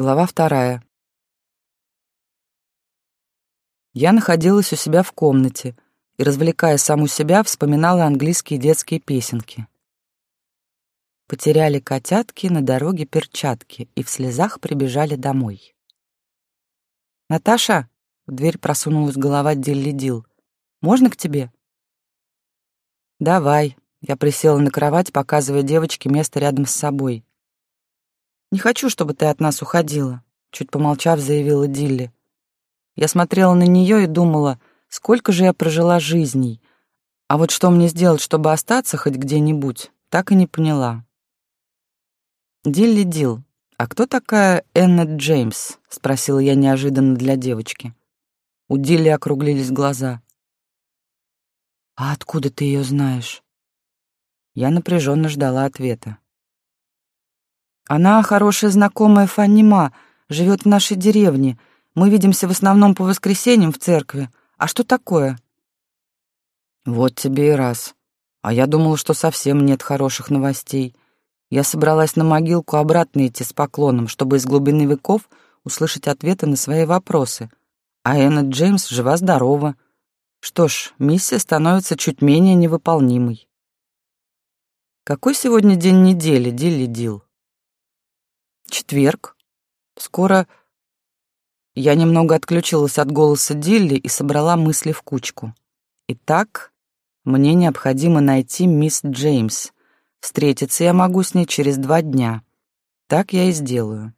Глава вторая. Я находилась у себя в комнате и, развлекая саму себя, вспоминала английские детские песенки. Потеряли котятки на дороге перчатки и в слезах прибежали домой. «Наташа!» — в дверь просунулась голова Дилли Дил. «Можно к тебе?» «Давай», — я присела на кровать, показывая девочке место рядом с собой. «Не хочу, чтобы ты от нас уходила», — чуть помолчав, заявила Дилли. Я смотрела на нее и думала, сколько же я прожила жизней, а вот что мне сделать, чтобы остаться хоть где-нибудь, так и не поняла. «Дилли Дил, а кто такая Энна Джеймс?» — спросила я неожиданно для девочки. У Дилли округлились глаза. «А откуда ты ее знаешь?» Я напряженно ждала ответа. Она хорошая знакомая Фанни Ма, живет в нашей деревне. Мы видимся в основном по воскресеньям в церкви. А что такое? Вот тебе и раз. А я думала, что совсем нет хороших новостей. Я собралась на могилку обратно идти с поклоном, чтобы из глубины веков услышать ответы на свои вопросы. А Энна Джеймс жива-здорова. Что ж, миссия становится чуть менее невыполнимой. Какой сегодня день недели, Дилли Дил? Четверг. Скоро... Я немного отключилась от голоса Дилли и собрала мысли в кучку. Итак, мне необходимо найти мисс Джеймс. Встретиться я могу с ней через два дня. Так я и сделаю.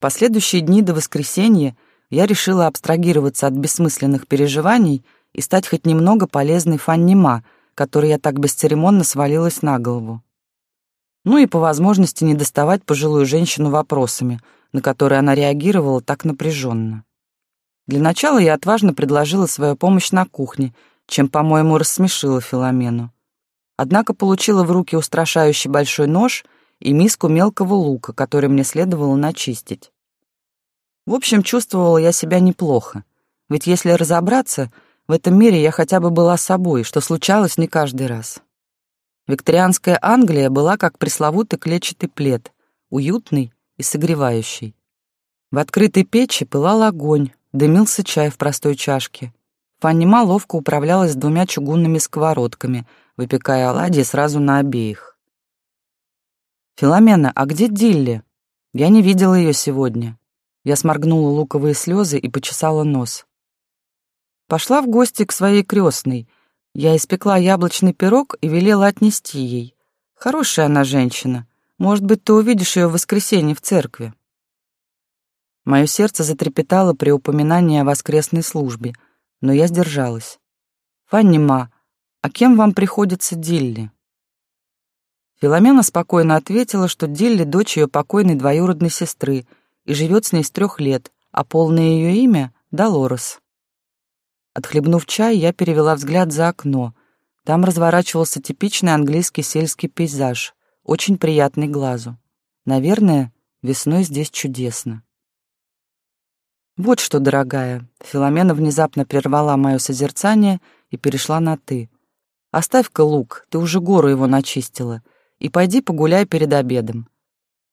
Последующие дни до воскресенья я решила абстрагироваться от бессмысленных переживаний и стать хоть немного полезной Фанни Ма, которой я так бесцеремонно свалилась на голову ну и по возможности не доставать пожилую женщину вопросами, на которые она реагировала так напряженно. Для начала я отважно предложила свою помощь на кухне, чем, по-моему, рассмешила Филомену. Однако получила в руки устрашающий большой нож и миску мелкого лука, который мне следовало начистить. В общем, чувствовала я себя неплохо, ведь если разобраться, в этом мире я хотя бы была собой, что случалось не каждый раз. Викторианская Англия была как пресловутый клетчатый плед, уютный и согревающий. В открытой печи пылал огонь, дымился чай в простой чашке. Фаннима ловко управлялась двумя чугунными сковородками, выпекая оладьи сразу на обеих. «Филомена, а где Дилли? Я не видела ее сегодня». Я сморгнула луковые слезы и почесала нос. Пошла в гости к своей крестной, я испекла яблочный пирог и велела отнести ей. Хорошая она женщина. Может быть, ты увидишь ее в воскресенье в церкви. Мое сердце затрепетало при упоминании о воскресной службе, но я сдержалась. «Фанни Ма, а кем вам приходится Дилли?» Филомена спокойно ответила, что Дилли — дочь ее покойной двоюродной сестры и живет с ней с трех лет, а полное ее имя — Долорес. Отхлебнув чай, я перевела взгляд за окно. Там разворачивался типичный английский сельский пейзаж, очень приятный глазу. Наверное, весной здесь чудесно. «Вот что, дорогая», — Филомена внезапно прервала мое созерцание и перешла на «ты». «Оставь-ка лук, ты уже гору его начистила, и пойди погуляй перед обедом.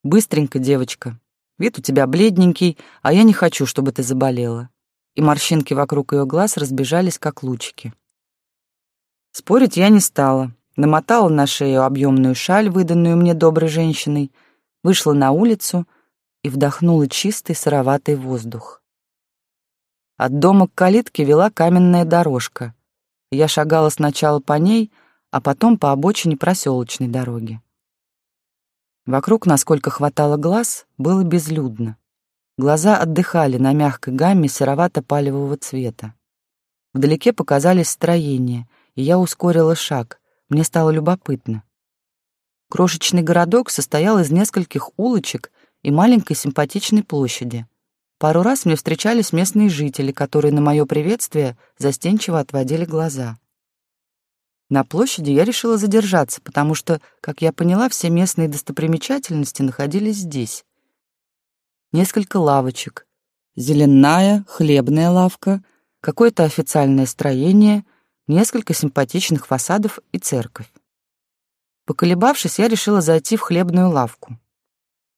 Быстренько, девочка. Вид у тебя бледненький, а я не хочу, чтобы ты заболела и морщинки вокруг ее глаз разбежались, как лучики. Спорить я не стала, намотала на шею объемную шаль, выданную мне доброй женщиной, вышла на улицу и вдохнула чистый сыроватый воздух. От дома к калитке вела каменная дорожка. Я шагала сначала по ней, а потом по обочине проселочной дороги. Вокруг, насколько хватало глаз, было безлюдно. Глаза отдыхали на мягкой гамме серовато-палевого цвета. Вдалеке показались строения, и я ускорила шаг. Мне стало любопытно. Крошечный городок состоял из нескольких улочек и маленькой симпатичной площади. Пару раз мне встречались местные жители, которые на мое приветствие застенчиво отводили глаза. На площади я решила задержаться, потому что, как я поняла, все местные достопримечательности находились здесь несколько лавочек, зеленая, хлебная лавка, какое-то официальное строение, несколько симпатичных фасадов и церковь. Поколебавшись, я решила зайти в хлебную лавку.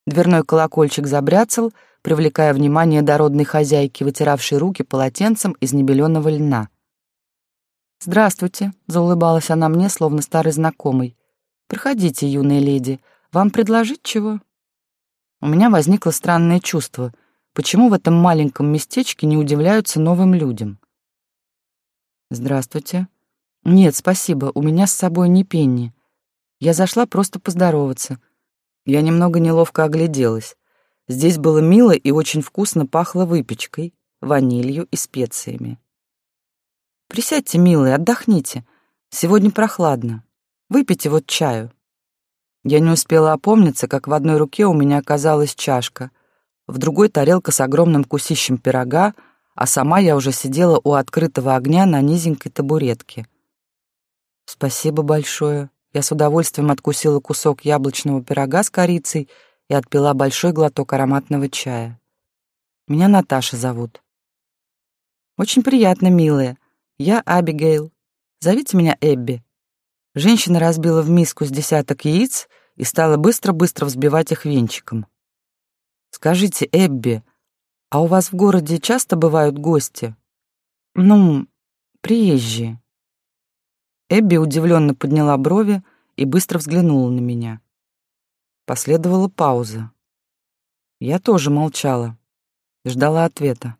Дверной колокольчик забряцал, привлекая внимание дородной хозяйки, вытиравшей руки полотенцем из небеленого льна. «Здравствуйте», — заулыбалась она мне, словно старый знакомый. «Проходите, юная леди. Вам предложить чего?» У меня возникло странное чувство. Почему в этом маленьком местечке не удивляются новым людям? «Здравствуйте». «Нет, спасибо, у меня с собой не пенни. Я зашла просто поздороваться». Я немного неловко огляделась. Здесь было мило и очень вкусно пахло выпечкой, ванилью и специями. «Присядьте, милые, отдохните. Сегодня прохладно. Выпейте вот чаю». Я не успела опомниться, как в одной руке у меня оказалась чашка, в другой — тарелка с огромным кусищем пирога, а сама я уже сидела у открытого огня на низенькой табуретке. «Спасибо большое». Я с удовольствием откусила кусок яблочного пирога с корицей и отпила большой глоток ароматного чая. Меня Наташа зовут. Очень приятно, милая. Я Абигейл. Зовите меня Эбби. Женщина разбила в миску с десяток яиц и стала быстро-быстро взбивать их венчиком. Скажите, Эбби, а у вас в городе часто бывают гости? Ну, приезжие. Эбби удивленно подняла брови и быстро взглянула на меня. Последовала пауза. Я тоже молчала, ждала ответа.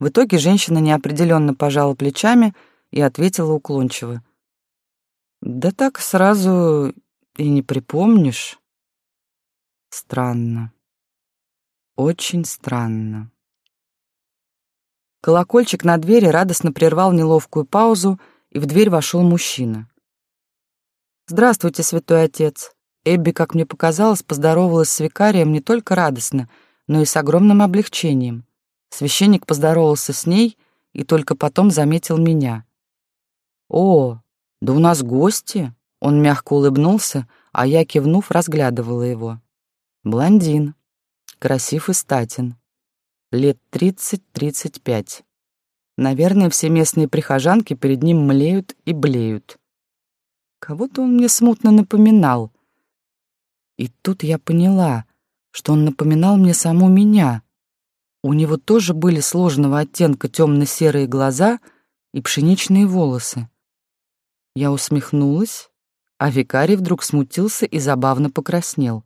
В итоге женщина неопределенно пожала плечами и ответила уклончиво. «Да так сразу и не припомнишь». Странно. Очень странно. Колокольчик на двери радостно прервал неловкую паузу, и в дверь вошел мужчина. «Здравствуйте, святой отец», Эбби, как мне показалось, поздоровалась с викарием не только радостно, но и с огромным облегчением. Священник поздоровался с ней и только потом заметил меня. «О, да у нас гости!» Он мягко улыбнулся, а я, кивнув, разглядывала его. Блондин, красив и статен, лет тридцать-тридцать пять. Наверное, все местные прихожанки перед ним млеют и блеют. Кого-то он мне смутно напоминал — и тут я поняла, что он напоминал мне саму меня. У него тоже были сложного оттенка темно-серые глаза и пшеничные волосы. Я усмехнулась, а викарий вдруг смутился и забавно покраснел.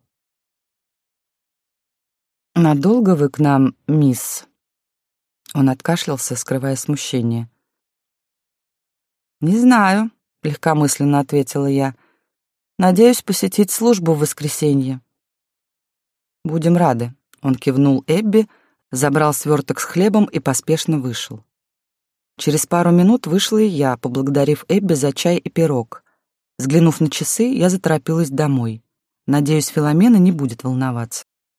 «Надолго вы к нам, мисс?» Он откашлялся, скрывая смущение. «Не знаю», — легкомысленно ответила я. Надеюсь посетить службу в воскресенье. Будем рады. Он кивнул Эбби, забрал сверток с хлебом и поспешно вышел. Через пару минут вышла и я, поблагодарив Эбби за чай и пирог. Взглянув на часы, я заторопилась домой. Надеюсь, Филомена не будет волноваться.